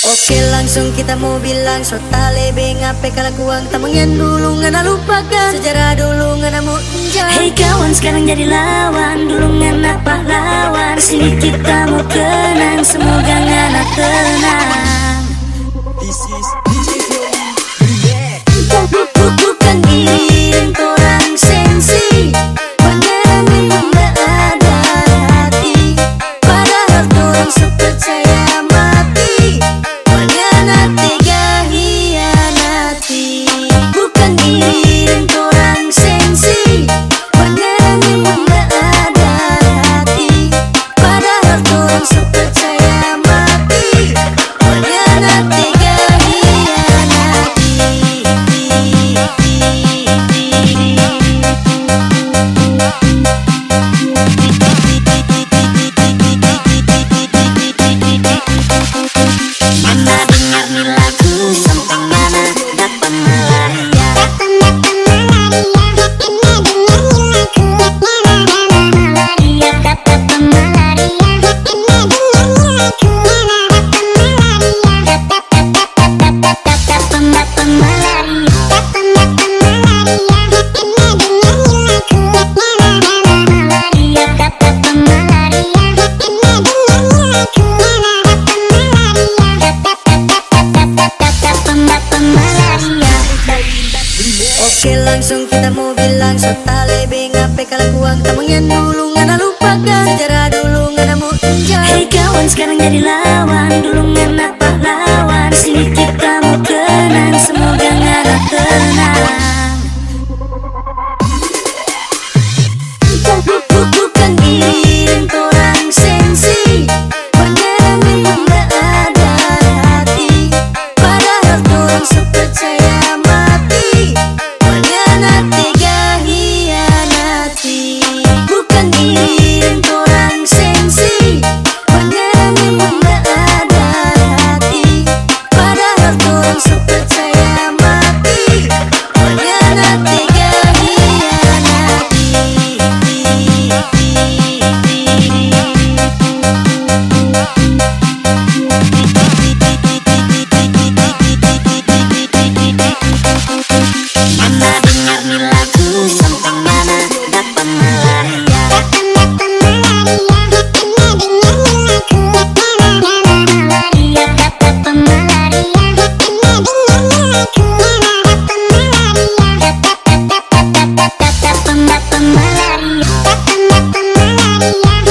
Oke langsung kita mau bilang So tale ngape kalau kuang Tamangan dulu ngana lupakan? Sejarah dulu ngana mau injak. Hei kawan sekarang jadi lawan. Dulu ngana pahlawan. Sini kita mau kenang. Semoga Oke langsung kita mau bilang So tale ngape kalau kuang Tamangan dulu. Ngana lupakan Sejarah dulu ngana mau injak Hei kawan sekarang jadi lawan. Dulu ngana pahlawan. Sini kita mau kenang Semoga ngana tenang yeah.